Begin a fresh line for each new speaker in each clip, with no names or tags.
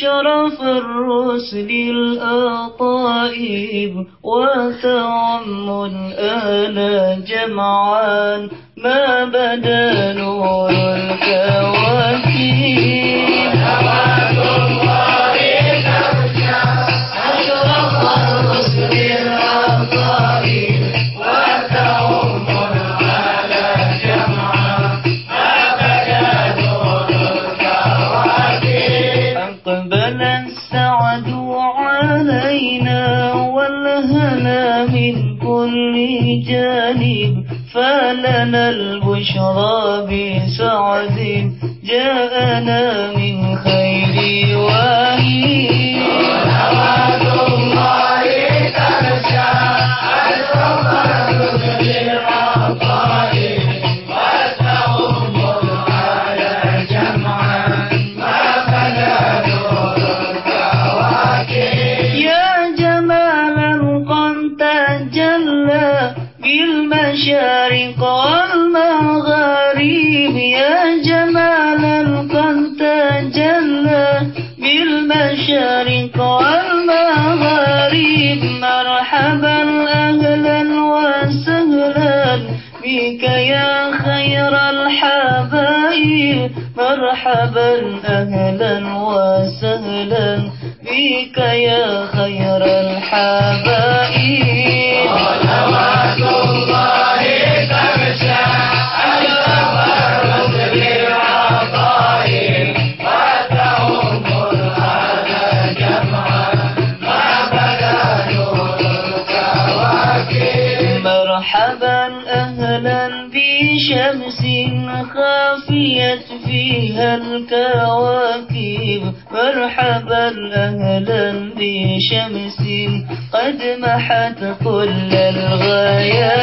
شرف الرسل الأطائب وتعم الآل جمعان ما بدا نور الكواكب فلنا البشرى بسعد جاءنا من خير. بالمشارق والمغارب مرحبا أهلا وسهلا بك يا خير الحبايب مرحبا أهلا وسهلا بك يا خير الحبايب خافيت فيها الكواكب. مرحبا أهلا بشمس. قد محت كل الغياهب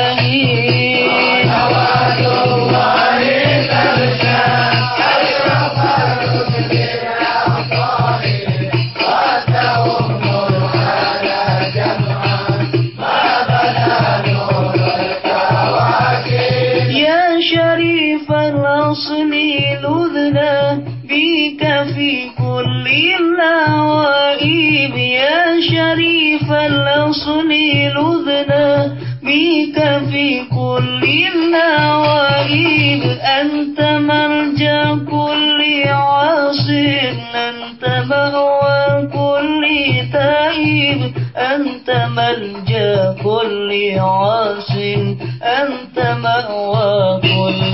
الأصل لذنا بك في كل النوائب يا شريف. الأصل لذنا بك في كل النوائب. أنت ملجأ كل عاصر أنت مأوى كل تائب. أنت ملجأ كل عاص أنت مأوى كل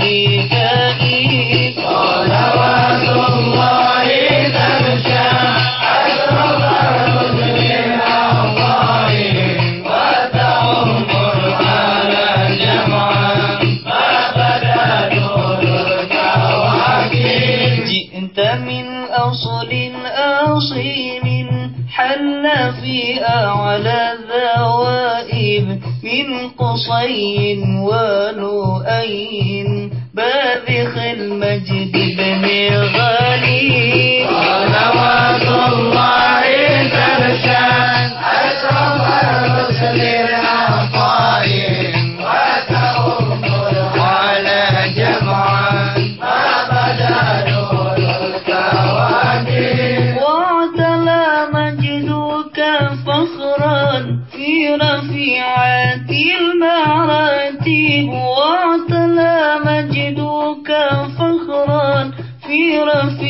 أصل أصيل حل في أعلى الذوائب من قصي ولؤي باذخ المجد بن غالي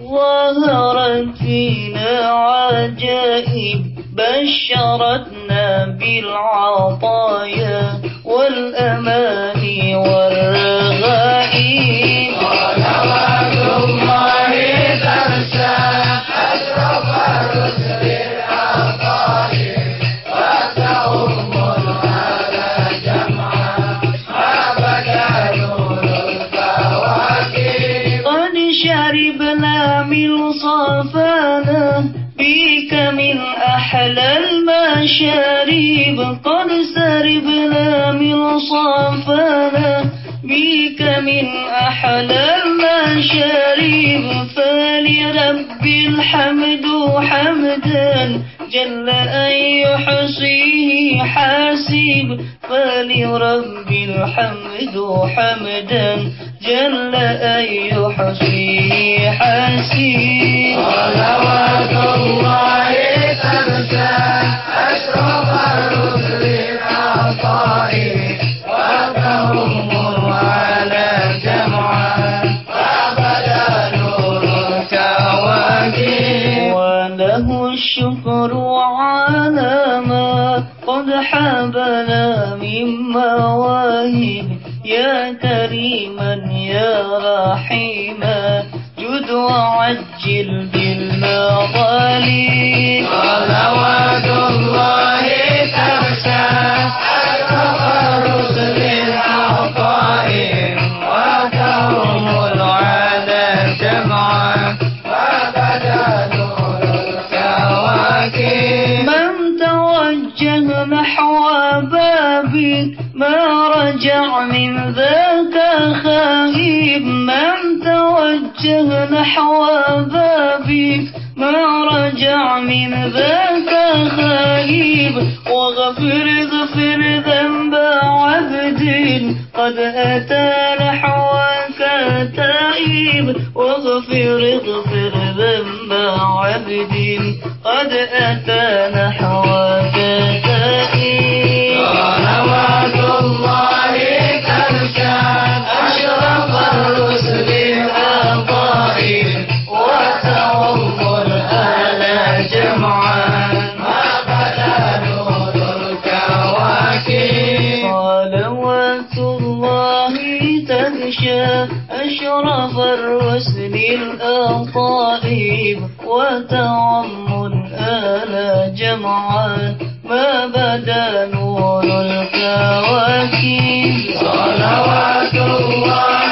ظهرت فينا عجائب بشرتنا بالعطايا والأمان والرغائب شربنا من صافانا بك من أحلى المشاريب قد سربنا من صافانا بك من أحلى المشاريب فلرب الحمد حمدا جل أن يحصيه حاسب. فلرب الحمد حمدا جل أن يحصيه حاسب
صلوات الله
حبنا من مواهب. يا كريما يا رحيما جد وعجل بالمظالم. رجع من ذاك خائب من توجه نحو بابك ما رجع من ذاك خائب واغفر اغفر ذنب عبد. قد أتى نحوك تائب واغفر اغفر ذنب عبد. قد أتى نحوك أشرف الرسل الأطائب وتعم الآل جمعا. ما بدا نور الكواكب
صلوات الله